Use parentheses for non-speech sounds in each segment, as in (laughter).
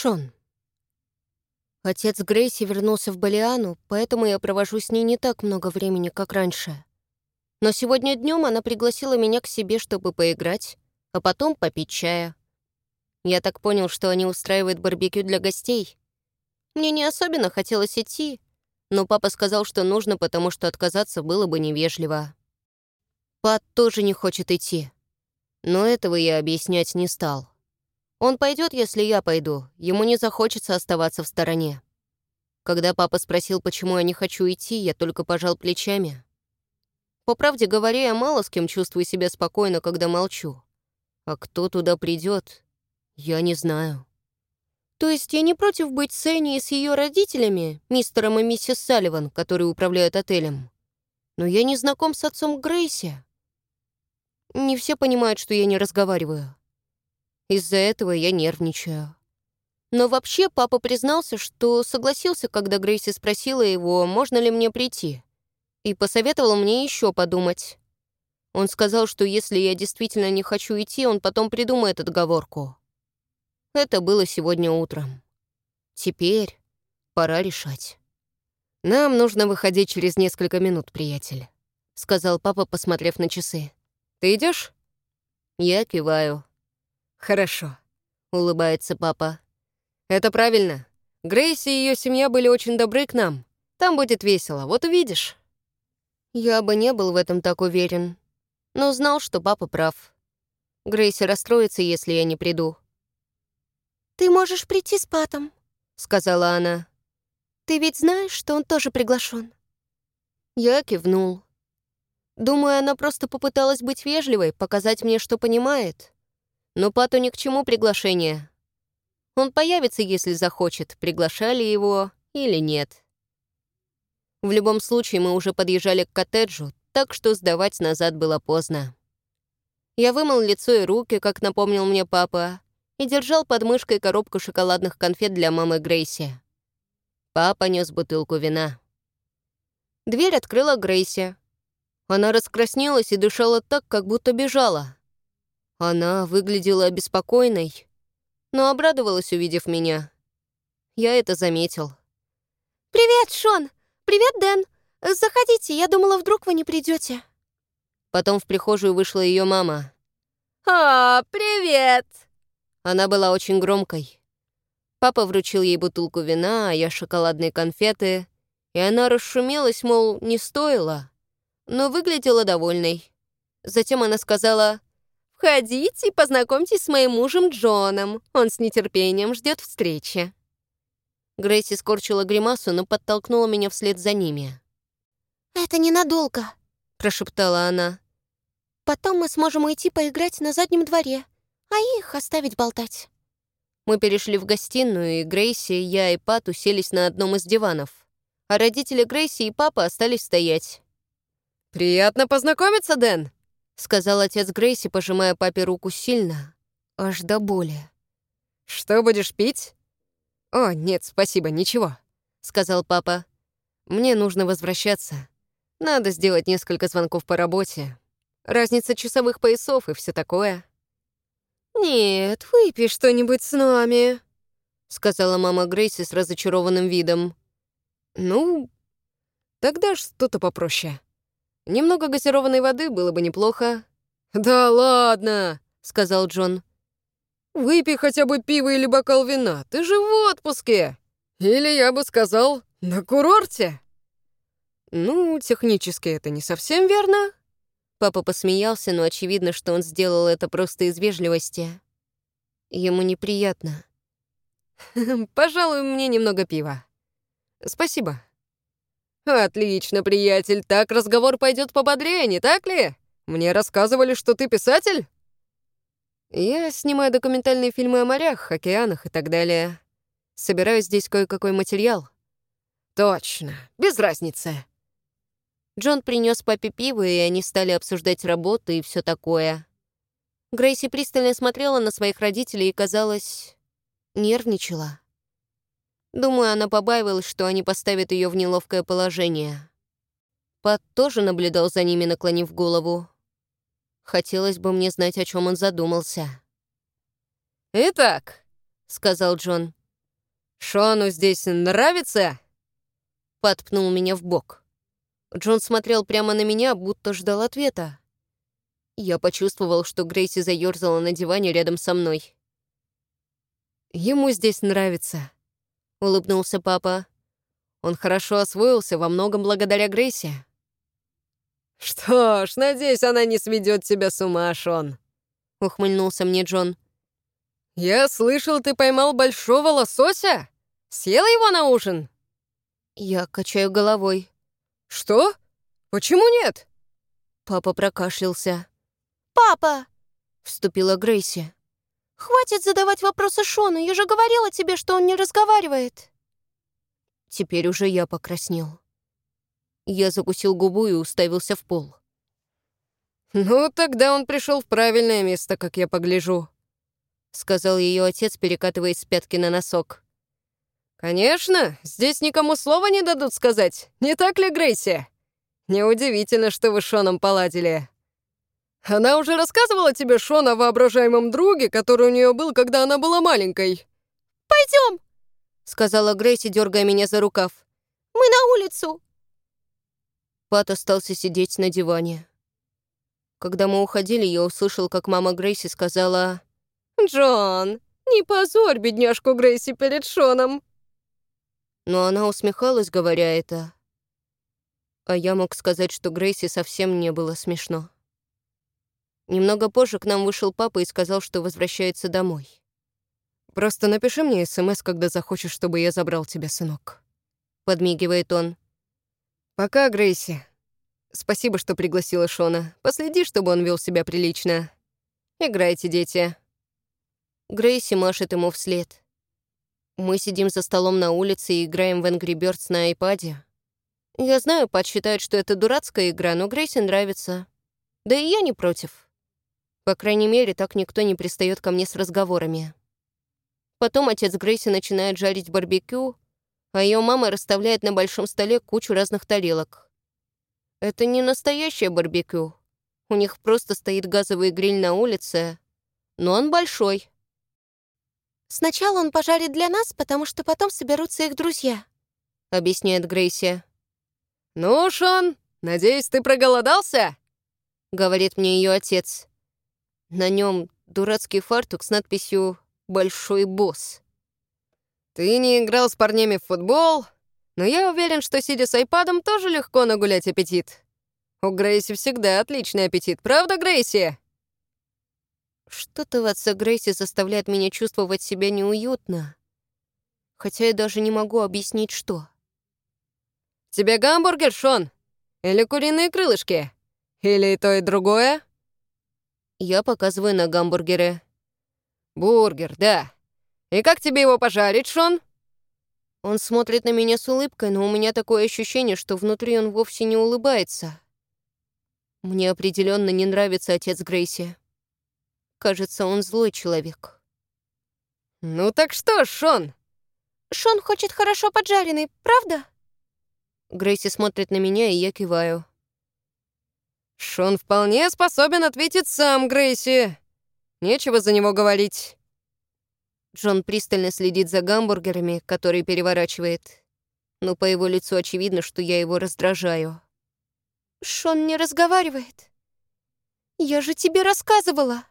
Шон. Отец Грейси вернулся в Балиану, поэтому я провожу с ней не так много времени, как раньше. Но сегодня днем она пригласила меня к себе, чтобы поиграть, а потом попить чая. Я так понял, что они устраивают барбекю для гостей. Мне не особенно хотелось идти, но папа сказал, что нужно, потому что отказаться было бы невежливо. Пат тоже не хочет идти, но этого я объяснять не стал. Он пойдет, если я пойду. Ему не захочется оставаться в стороне. Когда папа спросил, почему я не хочу идти, я только пожал плечами. По правде говоря, я мало с кем чувствую себя спокойно, когда молчу. А кто туда придет, я не знаю. То есть я не против быть с Энни и с ее родителями, мистером и миссис Салливан, которые управляют отелем. Но я не знаком с отцом Грейси. Не все понимают, что я не разговариваю. Из-за этого я нервничаю. Но вообще папа признался, что согласился, когда Грейси спросила его, можно ли мне прийти, и посоветовал мне еще подумать. Он сказал, что если я действительно не хочу идти, он потом придумает отговорку. Это было сегодня утром. Теперь пора решать. «Нам нужно выходить через несколько минут, приятель», — сказал папа, посмотрев на часы. «Ты идешь? Я киваю. «Хорошо», — улыбается папа. «Это правильно. Грейси и ее семья были очень добры к нам. Там будет весело, вот увидишь». Я бы не был в этом так уверен, но знал, что папа прав. Грейси расстроится, если я не приду. «Ты можешь прийти с Патом», — сказала она. «Ты ведь знаешь, что он тоже приглашен. Я кивнул. Думаю, она просто попыталась быть вежливой, показать мне, что понимает. Но Пату ни к чему приглашение. Он появится, если захочет, приглашали его или нет. В любом случае, мы уже подъезжали к коттеджу, так что сдавать назад было поздно. Я вымыл лицо и руки, как напомнил мне папа, и держал под мышкой коробку шоколадных конфет для мамы Грейси. Папа нес бутылку вина. Дверь открыла Грейси. Она раскраснелась и дышала так, как будто бежала. Она выглядела обеспокоенной, но обрадовалась, увидев меня. Я это заметил. «Привет, Шон! Привет, Дэн! Заходите, я думала, вдруг вы не придете. Потом в прихожую вышла ее мама. «А, привет!» Она была очень громкой. Папа вручил ей бутылку вина, а я шоколадные конфеты, и она расшумелась, мол, не стоило, но выглядела довольной. Затем она сказала «Входите и познакомьтесь с моим мужем Джоном. Он с нетерпением ждет встречи». Грейси скорчила гримасу, но подтолкнула меня вслед за ними. «Это ненадолго», — прошептала она. «Потом мы сможем уйти поиграть на заднем дворе, а их оставить болтать». Мы перешли в гостиную, и Грейси, я и Пат уселись на одном из диванов, а родители Грейси и папа остались стоять. «Приятно познакомиться, Дэн», — сказал отец Грейси, пожимая папе руку сильно, аж до боли. «Что будешь пить?» «О, нет, спасибо, ничего», — сказал папа. «Мне нужно возвращаться. Надо сделать несколько звонков по работе. Разница часовых поясов и все такое». «Нет, выпей что-нибудь с нами», — сказала мама Грейси с разочарованным видом. «Ну, тогда что-то попроще». Немного газированной воды было бы неплохо». «Да ладно», — сказал Джон. «Выпей хотя бы пиво или бокал вина, ты же в отпуске. Или, я бы сказал, на курорте». «Ну, технически это не совсем верно». Папа посмеялся, но очевидно, что он сделал это просто из вежливости. Ему неприятно. (laughs) «Пожалуй, мне немного пива. Спасибо». «Отлично, приятель, так разговор пойдет пободрее, не так ли? Мне рассказывали, что ты писатель?» «Я снимаю документальные фильмы о морях, океанах и так далее. Собираю здесь кое-какой материал». «Точно, без разницы». Джон принес папе пиво, и они стали обсуждать работу и все такое. Грейси пристально смотрела на своих родителей и, казалось, нервничала. Думаю, она побаивалась, что они поставят ее в неловкое положение. Пат тоже наблюдал за ними, наклонив голову. Хотелось бы мне знать, о чем он задумался. «Итак», — сказал Джон, «Шону здесь нравится?» Подпнул меня в бок. Джон смотрел прямо на меня, будто ждал ответа. Я почувствовал, что Грейси заерзала на диване рядом со мной. «Ему здесь нравится», — улыбнулся папа. «Он хорошо освоился во многом благодаря Грейси». «Что ж, надеюсь, она не сведет тебя с ума, Шон», — ухмыльнулся мне Джон. «Я слышал, ты поймал большого лосося? Съел его на ужин?» Я качаю головой. «Что? Почему нет?» Папа прокашлялся. «Папа!» — вступила Грейси. «Хватит задавать вопросы Шону, я же говорила тебе, что он не разговаривает». Теперь уже я покраснел. Я закусил губу и уставился в пол. «Ну, тогда он пришел в правильное место, как я погляжу», — сказал ее отец, перекатываясь с пятки на носок. «Конечно, здесь никому слова не дадут сказать, не так ли, Грейси? Неудивительно, что вы с Шоном поладили. Она уже рассказывала тебе, Шон, о воображаемом друге, который у нее был, когда она была маленькой?» «Пойдем!» — сказала Грейси, дергая меня за рукав. «Мы на улицу!» Пат остался сидеть на диване. Когда мы уходили, я услышал, как мама Грейси сказала... «Джон, не позорь бедняжку Грейси перед Шоном!» Но она усмехалась, говоря это. А я мог сказать, что Грейси совсем не было смешно. Немного позже к нам вышел папа и сказал, что возвращается домой. «Просто напиши мне СМС, когда захочешь, чтобы я забрал тебя, сынок», — подмигивает он. «Пока, Грейси. Спасибо, что пригласила Шона. Последи, чтобы он вел себя прилично. Играйте, дети». Грейси машет ему вслед. Мы сидим за столом на улице и играем в Angry Birds на айпаде. Я знаю, Пат считает, что это дурацкая игра, но Грейси нравится. Да и я не против. По крайней мере, так никто не пристает ко мне с разговорами. Потом отец Грейси начинает жарить барбекю, а ее мама расставляет на большом столе кучу разных тарелок. Это не настоящее барбекю. У них просто стоит газовый гриль на улице, но он большой. «Сначала он пожарит для нас, потому что потом соберутся их друзья», — объясняет Грейси. «Ну, Шон, надеюсь, ты проголодался?» — говорит мне ее отец. На нем дурацкий фартук с надписью «Большой босс». «Ты не играл с парнями в футбол, но я уверен, что, сидя с айпадом, тоже легко нагулять аппетит. У Грейси всегда отличный аппетит, правда, Грейси?» Что-то в отце Грейси заставляет меня чувствовать себя неуютно, хотя я даже не могу объяснить, что. «Тебе гамбургер, Шон? Или куриные крылышки? Или и то, и другое?» Я показываю на гамбургеры. «Бургер, да. И как тебе его пожарить, Шон?» Он смотрит на меня с улыбкой, но у меня такое ощущение, что внутри он вовсе не улыбается. Мне определенно не нравится отец Грейси. Кажется, он злой человек. «Ну так что, Шон?» «Шон хочет хорошо поджаренный, правда?» Грейси смотрит на меня, и я киваю. «Шон вполне способен ответить сам, Грейси. Нечего за него говорить». Джон пристально следит за гамбургерами, которые переворачивает. Но по его лицу очевидно, что я его раздражаю. «Шон не разговаривает. Я же тебе рассказывала».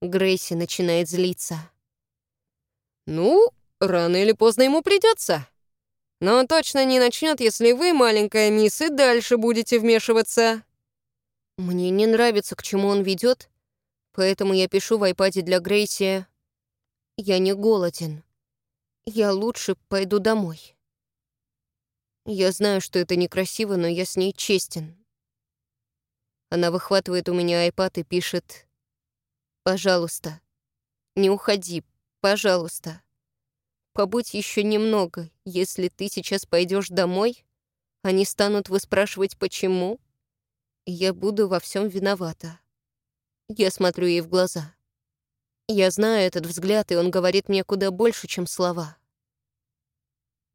Грейси начинает злиться. «Ну, рано или поздно ему придется. Но он точно не начнет, если вы, маленькая мисс, и дальше будете вмешиваться». Мне не нравится, к чему он ведет, поэтому я пишу в айпаде для Грейси «Я не голоден. Я лучше пойду домой». Я знаю, что это некрасиво, но я с ней честен. Она выхватывает у меня айпад и пишет «Пожалуйста, не уходи, пожалуйста. Побудь еще немного. Если ты сейчас пойдешь домой, они станут выспрашивать, почему, я буду во всем виновата. Я смотрю ей в глаза. Я знаю этот взгляд, и он говорит мне куда больше, чем слова.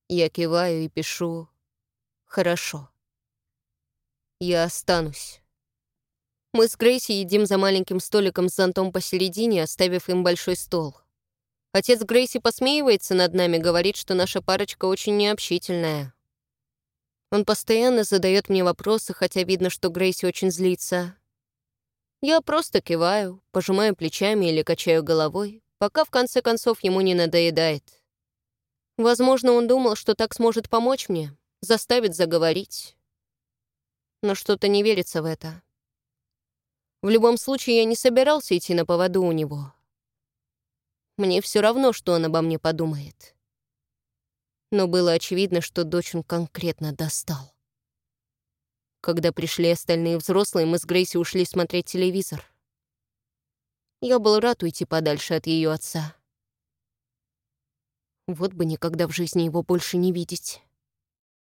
Я киваю и пишу «Хорошо». Я останусь. Мы с Грейси едим за маленьким столиком с зонтом посередине, оставив им большой стол. Отец Грейси посмеивается над нами, говорит, что наша парочка очень необщительная. Он постоянно задает мне вопросы, хотя видно, что Грейси очень злится. Я просто киваю, пожимаю плечами или качаю головой, пока в конце концов ему не надоедает. Возможно, он думал, что так сможет помочь мне, заставит заговорить. Но что-то не верится в это. В любом случае, я не собирался идти на поводу у него. Мне все равно, что он обо мне подумает. Но было очевидно, что дочь он конкретно достал. Когда пришли остальные взрослые, мы с Грейси ушли смотреть телевизор. Я был рад уйти подальше от ее отца. Вот бы никогда в жизни его больше не видеть.